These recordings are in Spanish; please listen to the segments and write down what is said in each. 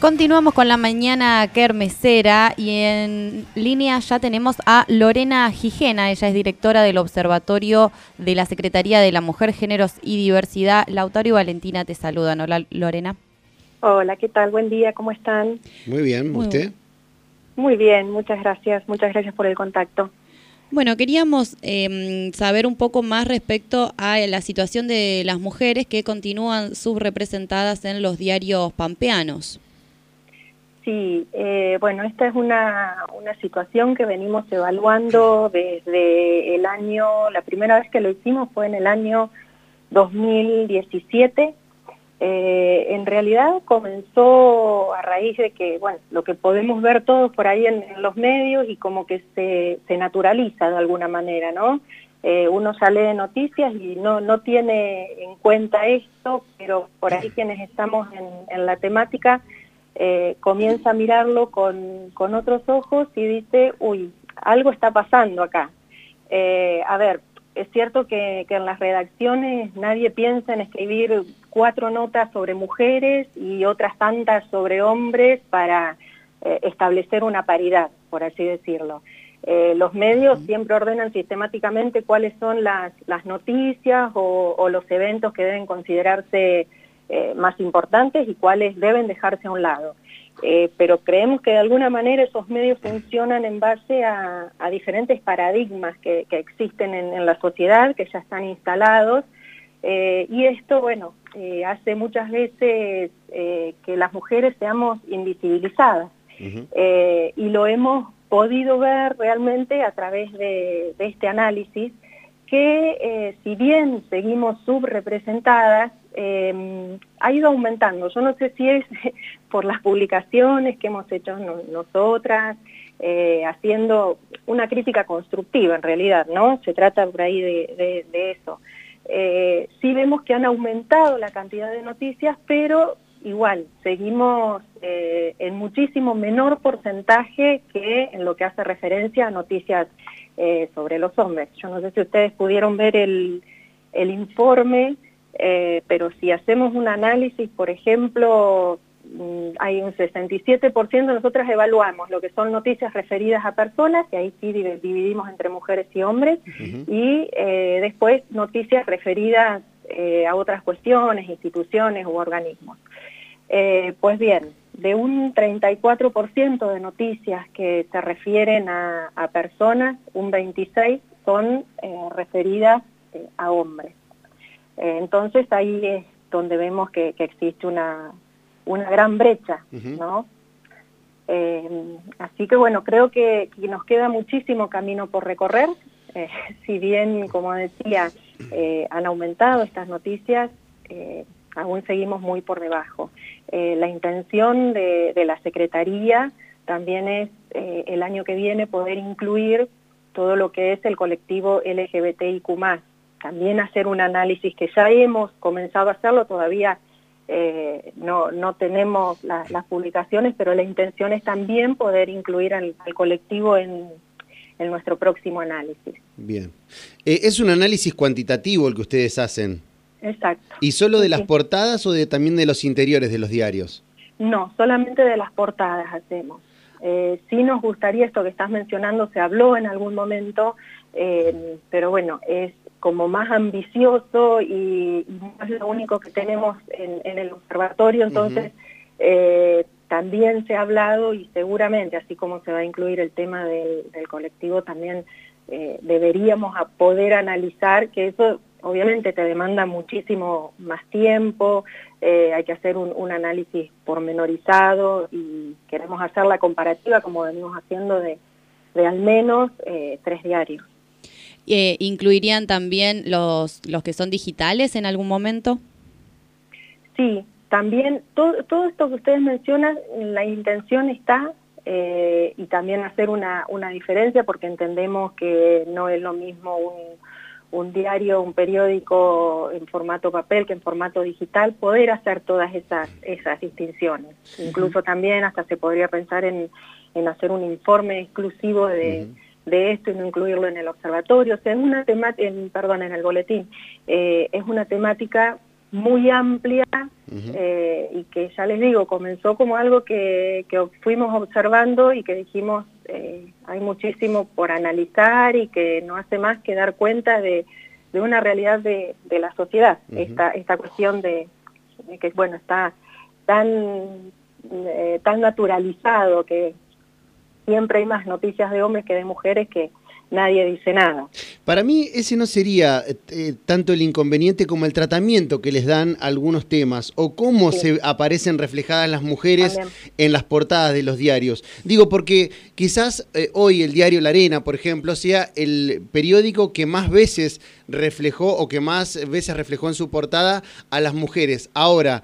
Continuamos con la mañana kermesera y en línea ya tenemos a Lorena Gijena, ella es directora del Observatorio de la Secretaría de la Mujer, Géneros y Diversidad. Lautaro y Valentina te saludan. Hola Lorena. Hola, ¿qué tal? Buen día, ¿cómo están? Muy bien, ¿usted? Muy bien, muchas gracias, muchas gracias por el contacto. Bueno, queríamos em, saber un poco más respecto a la situación de las mujeres que continúan subrepresentadas en los diarios pampeanos. Sí, eh, bueno, esta es una, una situación que venimos evaluando desde el año, la primera vez que lo hicimos fue en el año 2017. Eh, en realidad comenzó a raíz de que, bueno, lo que podemos ver todos por ahí en, los medios y como que se, se naturaliza de alguna manera, ¿no? Eh, uno sale de noticias y no, no tiene en cuenta esto, pero por ahí quienes estamos en, en la temática eh, comienza a mirarlo con, con, otros ojos y dice, uy, algo está pasando acá. Eh, a ver, es cierto que, que, en las redacciones nadie piensa en escribir cuatro notas sobre mujeres y otras tantas sobre hombres para eh, establecer una paridad, por así decirlo. Eh, los medios siempre ordenan sistemáticamente cuáles son las, las noticias o, o los eventos que deben considerarse eh, más importantes y cuáles deben dejarse a un lado. Eh, pero creemos que de alguna manera esos medios funcionan en base a, diferentes paradigmas que, existen en, la sociedad, que ya están instalados, eh, y esto, bueno, hace muchas veces que las mujeres seamos invisibilizadas, y lo hemos podido ver realmente a través de, de este análisis, que si bien seguimos subrepresentadas, eh, ha ido aumentando. Yo no sé si es por las publicaciones que hemos hecho nosotras, eh, haciendo una crítica constructiva en realidad, ¿no? Se trata por ahí de, eso. Eh, sí vemos que han aumentado la cantidad de noticias, pero igual, seguimos eh, en muchísimo menor porcentaje que en lo que hace referencia a noticias eh, sobre los hombres. Yo no sé si ustedes pudieron ver el, el informe eh, pero si hacemos un análisis, por ejemplo, mm, hay un 67%, nosotras evaluamos lo que son noticias referidas a personas, y ahí sí dividimos entre mujeres y hombres, y eh, después noticias referidas eh, a otras cuestiones, instituciones u organismos. pues bien, de un 34% de noticias que se refieren a, a personas, un 26% son referidas a hombres. Eh, entonces ahí es donde vemos que, existe una, una gran brecha, ¿no? Eh, así que bueno, creo que, nos queda muchísimo camino por recorrer, eh, si bien, como decía, han aumentado estas noticias, aún seguimos muy por debajo. la intención de, de, la Secretaría también es el año que viene poder incluir todo lo que es el colectivo LGBTIQ+, también hacer un análisis que ya hemos comenzado a hacerlo, todavía eh, no, no tenemos las publicaciones, pero la intención es también poder incluir al, colectivo en, en, nuestro próximo análisis. Bien. Eh, ¿Es un análisis cuantitativo el que ustedes hacen? Exacto. ¿Y solo de las portadas o de, también de los interiores de los diarios? No, solamente de las portadas hacemos. Eh, sí nos gustaría, esto que estás mencionando se habló en algún momento, eh, pero bueno, es como más ambicioso y, no es lo único que tenemos en, el observatorio, entonces eh, también se ha hablado y seguramente, así como se va a incluir el tema del, colectivo, también eh, deberíamos poder analizar que eso obviamente te demanda muchísimo más tiempo, eh, hay que hacer un, análisis pormenorizado y queremos hacer la comparativa como venimos haciendo de, de al menos tres diarios. Eh, ¿Incluirían también los, los que son digitales en algún momento? Sí, también todo, todo esto que ustedes mencionan, la intención está eh, y también hacer una, una diferencia porque entendemos que no es lo mismo un, un diario, un periódico en formato papel que en formato digital, poder hacer todas esas, esas distinciones. Incluso también hasta se podría pensar en, en hacer un informe exclusivo de de esto y no incluirlo en el observatorio, o sea, es una temática, perdón, en el boletín, eh, es una temática muy amplia eh, y que ya les digo, comenzó como algo que, fuimos observando y que dijimos eh, hay muchísimo por analizar y que no hace más que dar cuenta de, una realidad de, la sociedad, esta, esta cuestión de, que bueno está tan, eh, tan naturalizado que siempre hay más noticias de hombres que de mujeres que nadie dice nada. Para mí ese no sería eh, tanto el inconveniente como el tratamiento que les dan algunos temas o cómo se aparecen reflejadas las mujeres en las portadas de los diarios. Digo porque quizás eh, hoy el diario La Arena, por ejemplo, sea el periódico que más veces reflejó o que más veces reflejó en su portada a las mujeres. Ahora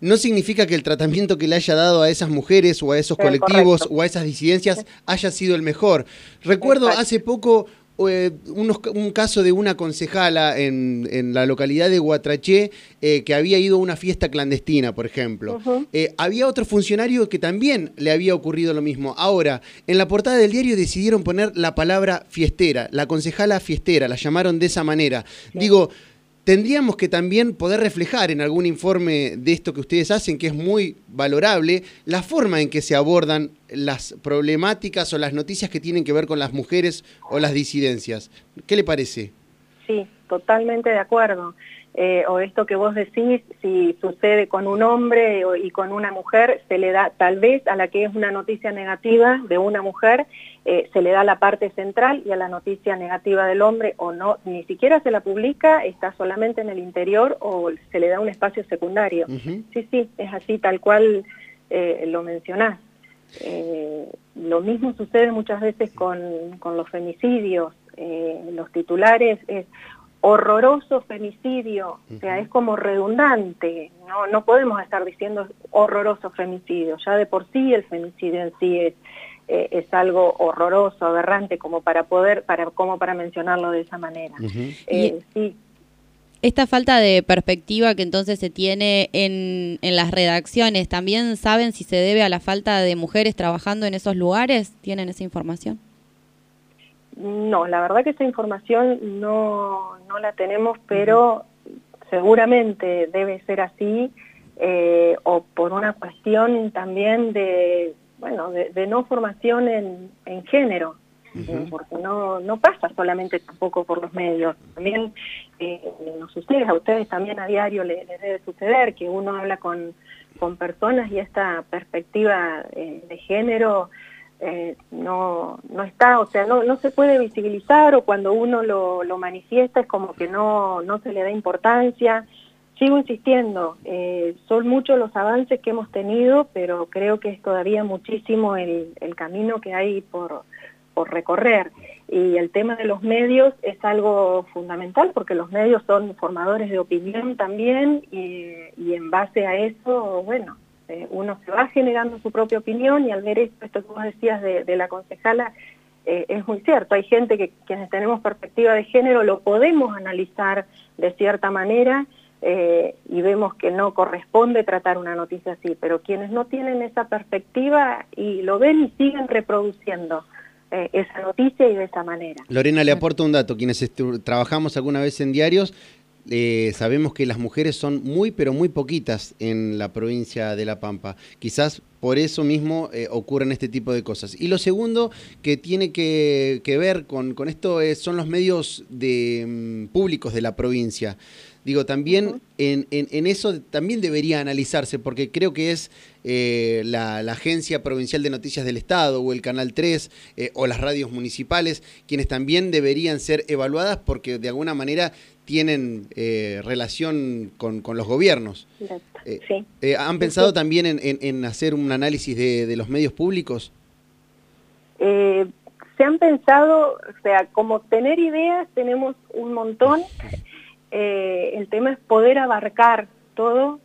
no significa que el tratamiento que le haya dado a esas mujeres o a esos colectivos o a esas disidencias haya sido el mejor. Recuerdo hace poco eh, un caso de una concejala en, la localidad de Guatraché eh, que había ido a una fiesta clandestina, por ejemplo. Eh, había otro funcionario que también le había ocurrido lo mismo. Ahora, en la portada del diario decidieron poner la palabra fiestera, la concejala fiestera, la llamaron de esa manera. Digo, tendríamos que también poder reflejar en algún informe de esto que ustedes hacen, que es muy valorable, la forma en que se abordan las problemáticas o las noticias que tienen que ver con las mujeres o las disidencias. ¿Qué le parece? Sí, totalmente de acuerdo. Eh, o esto que vos decís, si sucede con un hombre y con una mujer, se le da, tal vez a la que es una noticia negativa de una mujer, eh, se le da la parte central y a la noticia negativa del hombre o no, ni siquiera se la publica, está solamente en el interior o se le da un espacio secundario. Sí, sí, es así, tal cual eh, lo mencionás. lo mismo sucede muchas veces con, con los femicidios. los titulares es horroroso femicidio, o sea, es como redundante, no, no podemos estar diciendo horroroso femicidio, ya de por sí el femicidio en sí es, eh, es algo horroroso, aberrante, como para poder, para, como para mencionarlo de esa manera. Eh, sí. Esta falta de perspectiva que entonces se tiene en, en las redacciones, ¿también saben si se debe a la falta de mujeres trabajando en esos lugares? ¿Tienen esa información? No, la verdad que esa información no, no la tenemos, pero seguramente debe ser así, eh, o por una cuestión también de, bueno, de, no formación en, en género, porque no, no pasa solamente tampoco por los medios, también eh, nos sucede, a ustedes también a diario les, debe suceder que uno habla con, con personas y esta perspectiva eh, de género eh, no, no está, o sea, no, no se puede visibilizar o cuando uno lo, lo manifiesta es como que no, no se le da importancia. Sigo insistiendo, eh, son muchos los avances que hemos tenido, pero creo que es todavía muchísimo el, el camino que hay por, por recorrer. Y el tema de los medios es algo fundamental porque los medios son formadores de opinión también y, y en base a eso, bueno, eh, uno se va generando su propia opinión y al ver esto, esto que vos decías de, la concejala, eh, es muy cierto. Hay gente que quienes tenemos perspectiva de género lo podemos analizar de cierta manera eh, y vemos que no corresponde tratar una noticia así, pero quienes no tienen esa perspectiva y lo ven y siguen reproduciendo esa noticia y de esa manera. Lorena, le aporto un dato. Quienes trabajamos alguna vez en diarios, eh, sabemos que las mujeres son muy, pero muy poquitas en la provincia de La Pampa. Quizás por eso mismo eh, ocurren este tipo de cosas. Y lo segundo que tiene que, ver con, esto son los medios de, mm, públicos de la provincia. Digo, también en, eso también debería analizarse, porque creo que es eh, la, Agencia Provincial de Noticias del Estado o el Canal 3 o las radios municipales quienes también deberían ser evaluadas porque de alguna manera tienen eh, relación con, los gobiernos. Eh, eh, ¿Han pensado también en, hacer un análisis de, los medios públicos? se han pensado, o sea, como tener ideas tenemos un montón. El tema es poder abarcar todo.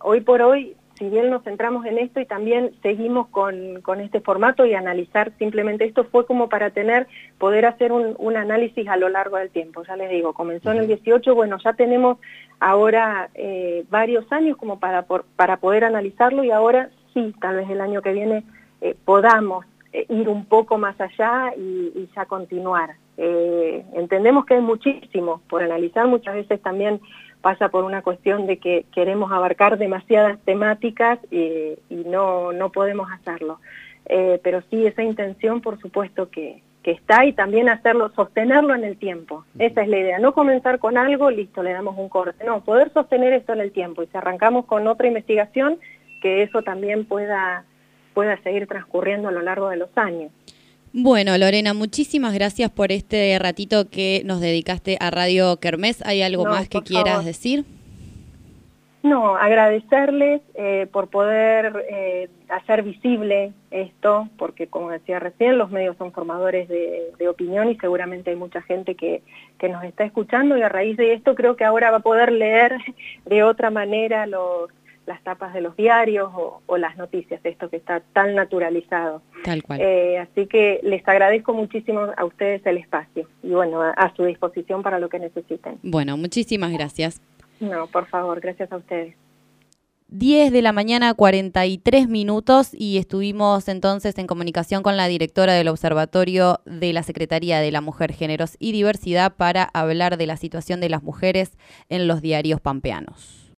hoy por hoy si bien nos centramos en esto y también seguimos con, con, este formato y analizar simplemente esto, fue como para tener, poder hacer un, un, análisis a lo largo del tiempo. Ya les digo, comenzó en el 18, bueno, ya tenemos ahora eh, varios años como para, para poder analizarlo y ahora sí, tal vez el año que viene eh, podamos eh, ir un poco más allá y, y ya continuar. Eh, entendemos que hay muchísimo por analizar, muchas veces también pasa por una cuestión de que queremos abarcar demasiadas temáticas y, no, no podemos hacerlo. Eh, pero sí, esa intención por supuesto que, que está y también hacerlo, sostenerlo en el tiempo. Esa es la idea, no comenzar con algo, listo, le damos un corte, no, poder sostener esto en el tiempo y si arrancamos con otra investigación, que eso también pueda, pueda seguir transcurriendo a lo largo de los años. Bueno, Lorena, muchísimas gracias por este ratito que nos dedicaste a Radio Kermés. ¿Hay algo más que quieras decir? No, agradecerles eh, por poder eh, hacer visible esto, porque como decía recién, los medios son formadores de, opinión y seguramente hay mucha gente que, que, nos está escuchando y a raíz de esto creo que ahora va a poder leer de otra manera los, las tapas de los diarios o, las noticias, esto que está tan naturalizado. Tal cual. Eh, así que les agradezco muchísimo a ustedes el espacio y bueno, a su disposición para lo que necesiten. Bueno, muchísimas gracias. No, por favor, gracias a ustedes. 10 de la mañana, 43 minutos, y estuvimos entonces en comunicación con la directora del Observatorio de la Secretaría de la Mujer, Géneros y Diversidad para hablar de la situación de las mujeres en los diarios pampeanos.